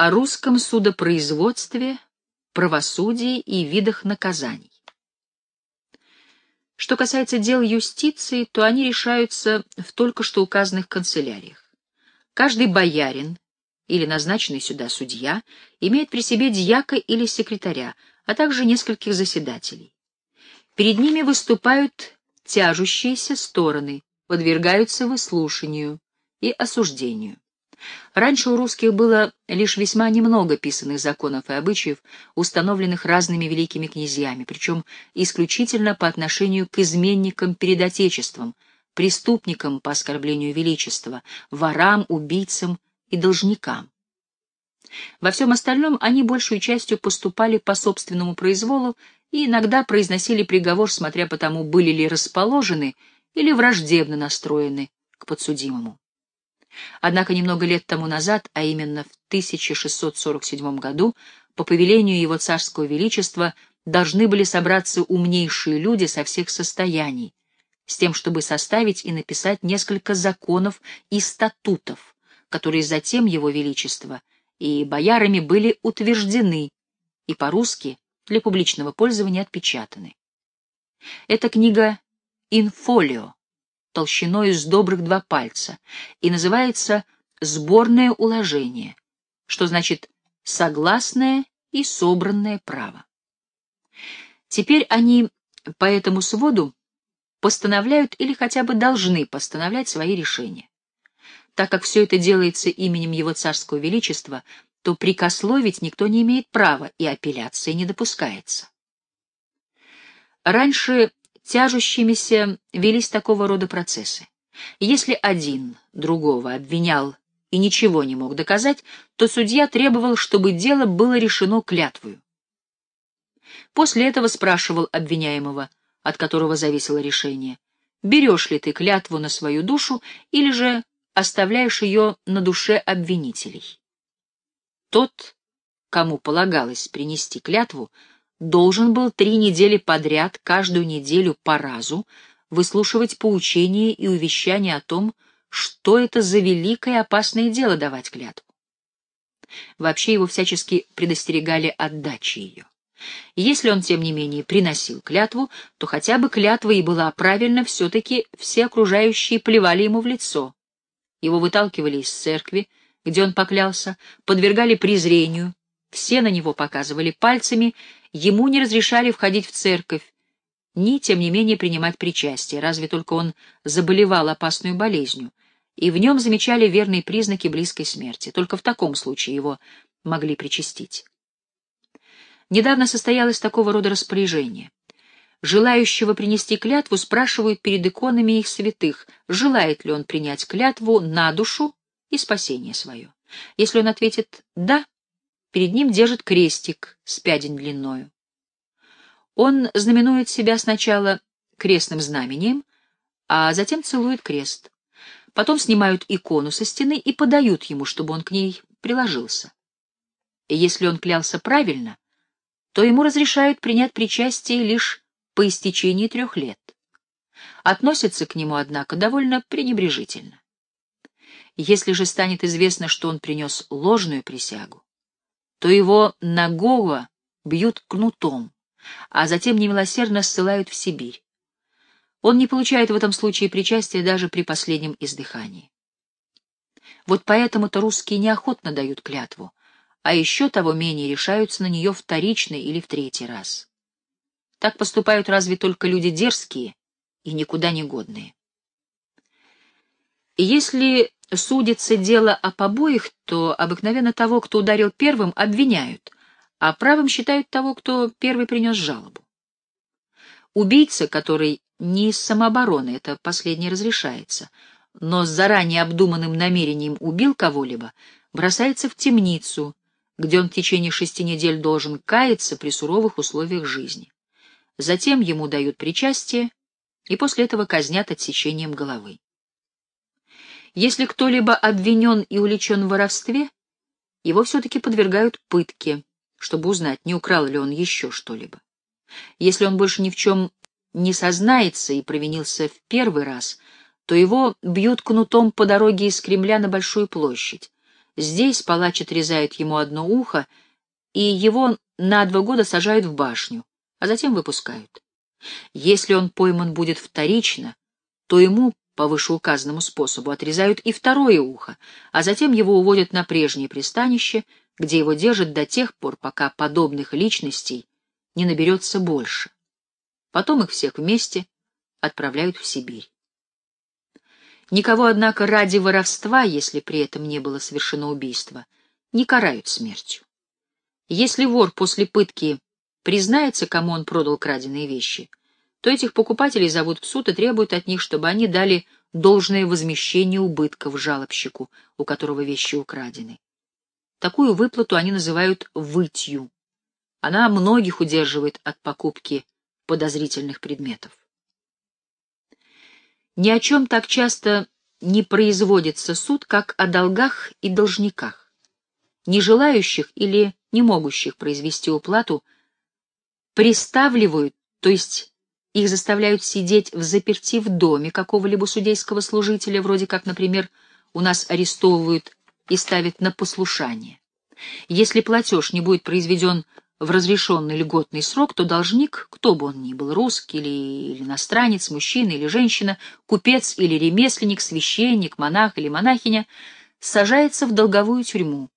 о русском судопроизводстве, правосудии и видах наказаний. Что касается дел юстиции, то они решаются в только что указанных канцеляриях. Каждый боярин или назначенный сюда судья имеет при себе дьяка или секретаря, а также нескольких заседателей. Перед ними выступают тяжущиеся стороны, подвергаются выслушанию и осуждению. Раньше у русских было лишь весьма немного писанных законов и обычаев, установленных разными великими князьями, причем исключительно по отношению к изменникам перед Отечеством, преступникам по оскорблению величества, ворам, убийцам и должникам. Во всем остальном они большей частью поступали по собственному произволу и иногда произносили приговор, смотря по тому, были ли расположены или враждебно настроены к подсудимому. Однако немного лет тому назад, а именно в 1647 году, по повелению его царского величества должны были собраться умнейшие люди со всех состояний, с тем, чтобы составить и написать несколько законов и статутов, которые затем его величество и боярами были утверждены и по-русски для публичного пользования отпечатаны. Эта книга «Инфолио», толщиной с добрых два пальца, и называется «Сборное уложение», что значит «согласное и собранное право». Теперь они по этому своду постановляют или хотя бы должны постановлять свои решения. Так как все это делается именем его царского величества, то прикословить никто не имеет права, и апелляция не допускается. Раньше тяжущимися велись такого рода процессы. Если один другого обвинял и ничего не мог доказать, то судья требовал, чтобы дело было решено клятвою. После этого спрашивал обвиняемого, от которого зависело решение, берешь ли ты клятву на свою душу или же оставляешь ее на душе обвинителей. Тот, кому полагалось принести клятву, должен был три недели подряд, каждую неделю по разу, выслушивать поучения и увещания о том, что это за великое опасное дело давать клятву. Вообще его всячески предостерегали от дачи ее. Если он, тем не менее, приносил клятву, то хотя бы клятва и была правильна, все-таки все окружающие плевали ему в лицо. Его выталкивали из церкви, где он поклялся, подвергали презрению, все на него показывали пальцами, ему не разрешали входить в церковь, ни, тем не менее, принимать причастие, разве только он заболевал опасной болезнью, и в нем замечали верные признаки близкой смерти. Только в таком случае его могли причастить. Недавно состоялось такого рода распоряжение. Желающего принести клятву спрашивают перед иконами их святых, желает ли он принять клятву на душу и спасение свое. Если он ответит «да», перед ним держит крестик с пядень длиною. Он знаменует себя сначала крестным знамением, а затем целует крест. Потом снимают икону со стены и подают ему, чтобы он к ней приложился. Если он клялся правильно, то ему разрешают принять причастие лишь по истечении трех лет. Относятся к нему, однако, довольно пренебрежительно. Если же станет известно, что он принес ложную присягу, то его нагого бьют кнутом, а затем немилосердно ссылают в Сибирь. Он не получает в этом случае причастия даже при последнем издыхании. Вот поэтому-то русские неохотно дают клятву, а еще того менее решаются на нее вторично или в третий раз. Так поступают разве только люди дерзкие и никуда не годные. И если судится дело о побоях, то обыкновенно того, кто ударил первым, обвиняют, а правым считают того, кто первый принес жалобу. Убийца, который не из самообороны, это последнее разрешается, но с заранее обдуманным намерением убил кого-либо, бросается в темницу, где он в течение шести недель должен каяться при суровых условиях жизни. Затем ему дают причастие, и после этого казнят отсечением головы. Если кто-либо обвинен и уличен в воровстве, его все-таки подвергают пытке, чтобы узнать, не украл ли он еще что-либо. Если он больше ни в чем не сознается и провинился в первый раз, то его бьют кнутом по дороге из Кремля на Большую площадь. Здесь палач отрезает ему одно ухо, и его на два года сажают в башню, а затем выпускают. Если он пойман будет вторично, то ему по вышеуказанному способу отрезают и второе ухо, а затем его уводят на прежнее пристанище, где его держат до тех пор, пока подобных личностей не наберется больше. Потом их всех вместе отправляют в Сибирь. Никого, однако, ради воровства, если при этом не было совершено убийство, не карают смертью. Если вор после пытки признается, кому он продал краденые вещи, то этих покупателей зовут в суд и требуют от них, чтобы они дали должное возмещение убытков жалобщику, у которого вещи украдены. Такую выплату они называют «вытью». Она многих удерживает от покупки подозрительных предметов. Ни о чем так часто не производится суд, как о долгах и должниках. Не желающих или не могущих произвести уплату приставливают, то есть их заставляют сидеть в заперти в доме какого-либо судейского служителя, вроде как, например, у нас арестовывают и ставят на послушание. Если платеж не будет произведен в разрешенный льготный срок, то должник, кто бы он ни был, русский или, или иностранец, мужчина или женщина, купец или ремесленник, священник, монах или монахиня, сажается в долговую тюрьму.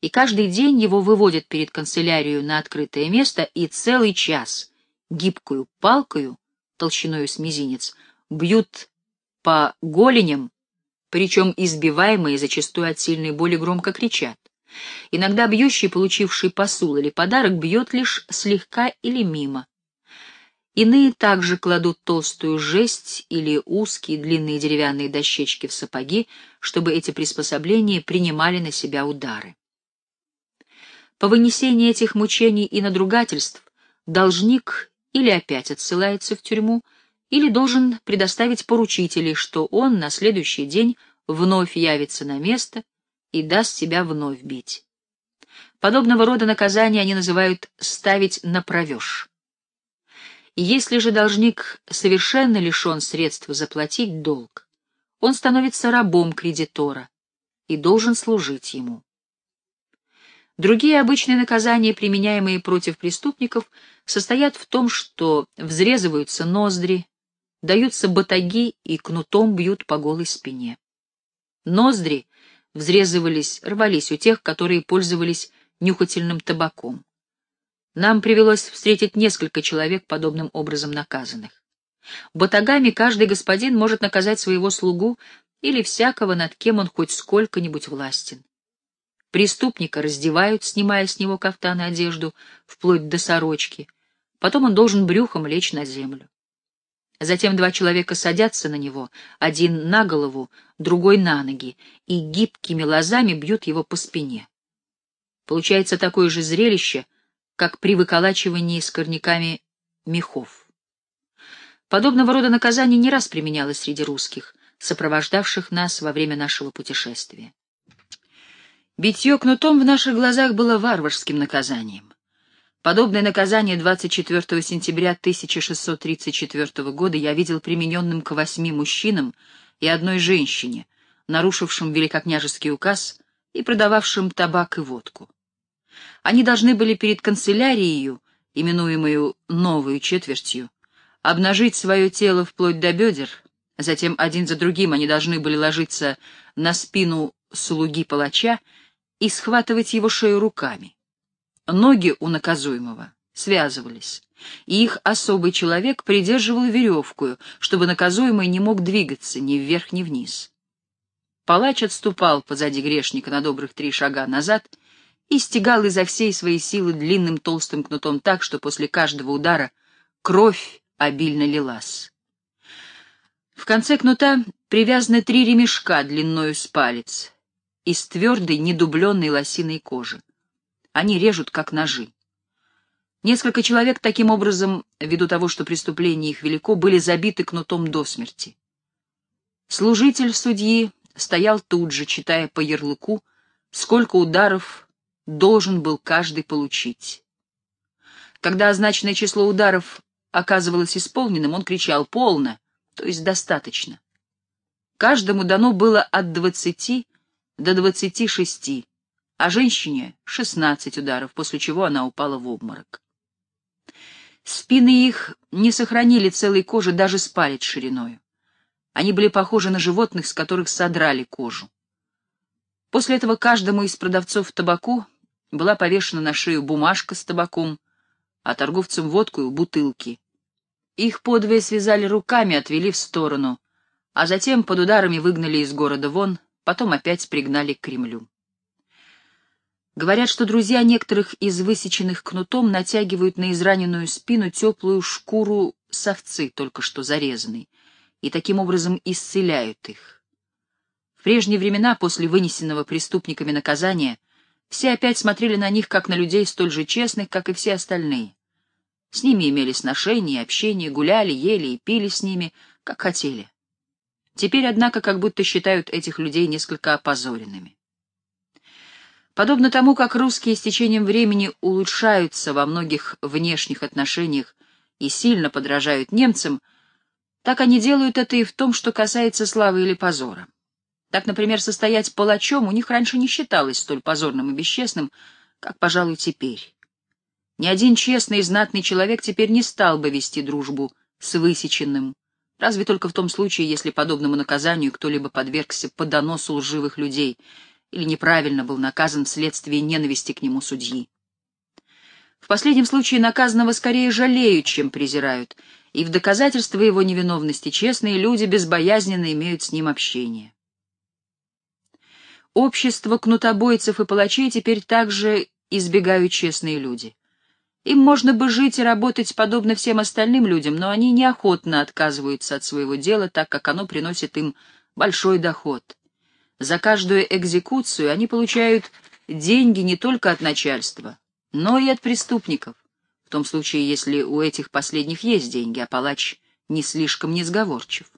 И каждый день его выводят перед канцелярию на открытое место и целый час гибкую палкою, толщиной с мизинец, бьют по голеням, причем избиваемые зачастую от сильной боли громко кричат. Иногда бьющий, получивший посул или подарок, бьет лишь слегка или мимо. Иные также кладут толстую жесть или узкие длинные деревянные дощечки в сапоги, чтобы эти приспособления принимали на себя удары. По вынесении этих мучений и надругательств должник или опять отсылается в тюрьму, или должен предоставить поручителей, что он на следующий день вновь явится на место и даст себя вновь бить. Подобного рода наказания они называют «ставить на провеж». Если же должник совершенно лишен средств заплатить долг, он становится рабом кредитора и должен служить ему. Другие обычные наказания, применяемые против преступников, состоят в том, что взрезываются ноздри, даются батаги и кнутом бьют по голой спине. Ноздри взрезывались, рвались у тех, которые пользовались нюхательным табаком. Нам привелось встретить несколько человек, подобным образом наказанных. Батагами каждый господин может наказать своего слугу или всякого, над кем он хоть сколько-нибудь властен. Преступника раздевают, снимая с него кафтан и одежду, вплоть до сорочки. Потом он должен брюхом лечь на землю. Затем два человека садятся на него, один на голову, другой на ноги, и гибкими лозами бьют его по спине. Получается такое же зрелище, как при выколачивании с корняками мехов. Подобного рода наказание не раз применялось среди русских, сопровождавших нас во время нашего путешествия. Битье кнутом в наших глазах было варварским наказанием. Подобное наказание 24 сентября 1634 года я видел примененным к восьми мужчинам и одной женщине, нарушившим великокняжеский указ и продававшим табак и водку. Они должны были перед канцелярией, именуемую «новую четвертью», обнажить свое тело вплоть до бедер, затем один за другим они должны были ложиться на спину слуги палача и схватывать его шею руками. Ноги у наказуемого связывались, и их особый человек придерживал веревку, чтобы наказуемый не мог двигаться ни вверх, ни вниз. Палач отступал позади грешника на добрых три шага назад и стегал изо всей своей силы длинным толстым кнутом так, что после каждого удара кровь обильно лилась. В конце кнута привязаны три ремешка длиною с палец из твердой, недубленной лосиной кожи. Они режут, как ножи. Несколько человек таким образом, ввиду того, что преступление их велико, были забиты кнутом до смерти. Служитель судьи стоял тут же, читая по ярлыку, сколько ударов должен был каждый получить. Когда означенное число ударов оказывалось исполненным, он кричал «полно», то есть «достаточно». Каждому дано было от двадцати до двадцати шести, а женщине — шестнадцать ударов, после чего она упала в обморок. Спины их не сохранили целой кожи даже с палец шириною. Они были похожи на животных, с которых содрали кожу. После этого каждому из продавцов табаку была повешена на шею бумажка с табаком, а торговцам водку — бутылки. Их подвое связали руками, отвели в сторону, а затем под ударами выгнали из города вон, потом опять пригнали к Кремлю. Говорят, что друзья некоторых из высеченных кнутом натягивают на израненную спину теплую шкуру совцы, только что зарезанной, и таким образом исцеляют их. В прежние времена, после вынесенного преступниками наказания, все опять смотрели на них, как на людей столь же честных, как и все остальные. С ними имели сношения и общение, гуляли, ели и пили с ними, как хотели. Теперь, однако, как будто считают этих людей несколько опозоренными. Подобно тому, как русские с течением времени улучшаются во многих внешних отношениях и сильно подражают немцам, так они делают это и в том, что касается славы или позора. Так, например, состоять палачом у них раньше не считалось столь позорным и бесчестным, как, пожалуй, теперь. Ни один честный и знатный человек теперь не стал бы вести дружбу с высеченным, разве только в том случае, если подобному наказанию кто-либо подвергся по доносу лживых людей — или неправильно был наказан вследствие ненависти к нему судьи. В последнем случае наказанного скорее жалеют, чем презирают, и в доказательство его невиновности честные люди безбоязненно имеют с ним общение. Общество кнутобойцев и палачей теперь также избегают честные люди. Им можно бы жить и работать подобно всем остальным людям, но они неохотно отказываются от своего дела, так как оно приносит им большой доход. За каждую экзекуцию они получают деньги не только от начальства, но и от преступников, в том случае, если у этих последних есть деньги, а палач не слишком несговорчив.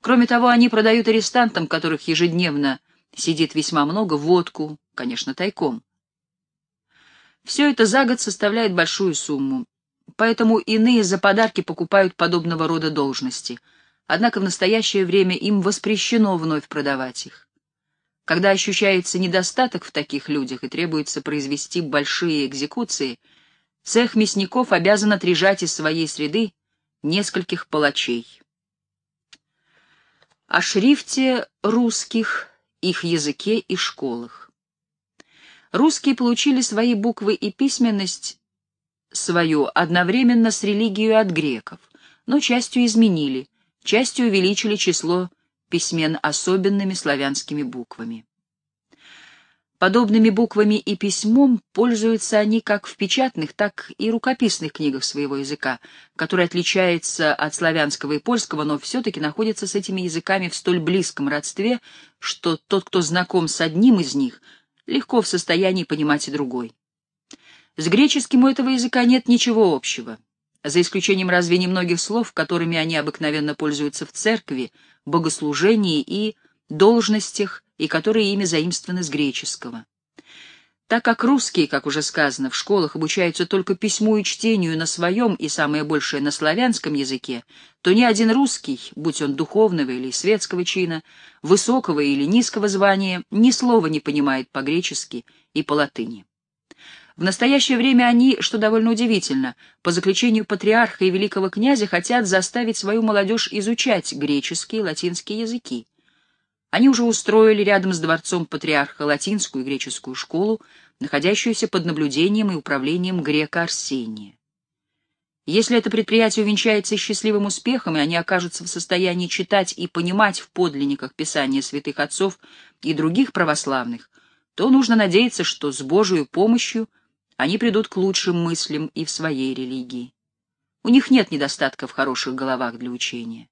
Кроме того, они продают арестантам, которых ежедневно сидит весьма много, водку, конечно, тайком. Все это за год составляет большую сумму, поэтому иные за подарки покупают подобного рода должности, однако в настоящее время им воспрещено вновь продавать их. Когда ощущается недостаток в таких людях и требуется произвести большие экзекуции, цех мясников обязан отрежать из своей среды нескольких палачей. О шрифте русских, их языке и школах. Русские получили свои буквы и письменность свою одновременно с религией от греков, но частью изменили, частью увеличили число письмен особенными славянскими буквами. Подобными буквами и письмом пользуются они как в печатных, так и рукописных книгах своего языка, который отличается от славянского и польского, но все-таки находится с этими языками в столь близком родстве, что тот, кто знаком с одним из них, легко в состоянии понимать и другой. С греческим у этого языка нет ничего общего за исключением разве немногих слов, которыми они обыкновенно пользуются в церкви, богослужении и должностях, и которые ими заимствованы с греческого. Так как русские, как уже сказано, в школах обучаются только письму и чтению на своем и самое большее на славянском языке, то ни один русский, будь он духовного или светского чина, высокого или низкого звания, ни слова не понимает по-гречески и по-латыни. В настоящее время они, что довольно удивительно, по заключению патриарха и великого князя хотят заставить свою молодежь изучать греческие и латинские языки. Они уже устроили рядом с дворцом патриарха латинскую и греческую школу, находящуюся под наблюдением и управлением грека Арсения. Если это предприятие увенчается счастливым успехом, и они окажутся в состоянии читать и понимать в подлинниках Писания святых отцов и других православных, то нужно надеяться, что с Божьей помощью – они придут к лучшим мыслям и в своей религии. У них нет недостатка в хороших головах для учения.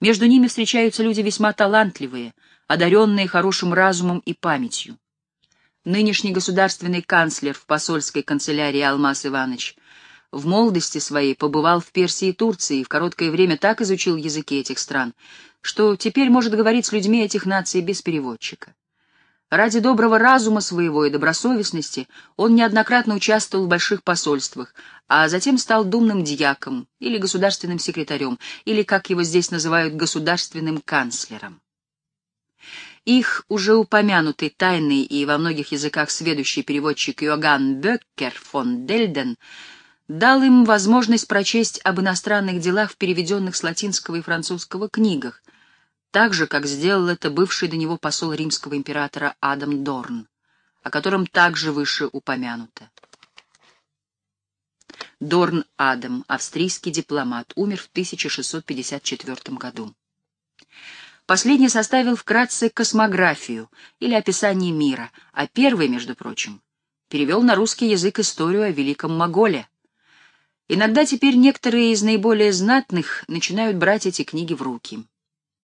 Между ними встречаются люди весьма талантливые, одаренные хорошим разумом и памятью. Нынешний государственный канцлер в посольской канцелярии Алмаз Иванович в молодости своей побывал в Персии и Турции и в короткое время так изучил языки этих стран, что теперь может говорить с людьми этих наций без переводчика. Ради доброго разума своего и добросовестности он неоднократно участвовал в больших посольствах, а затем стал думным дьяком или государственным секретарем, или, как его здесь называют, государственным канцлером. Их уже упомянутый тайный и во многих языках сведущий переводчик Йоганн Беккер фон Дельден дал им возможность прочесть об иностранных делах в переведенных с латинского и французского книгах, так же, как сделал это бывший до него посол римского императора Адам Дорн, о котором также выше упомянуто. Дорн Адам, австрийский дипломат, умер в 1654 году. Последний составил вкратце космографию или описание мира, а первый, между прочим, перевел на русский язык историю о Великом Моголе. Иногда теперь некоторые из наиболее знатных начинают брать эти книги в руки.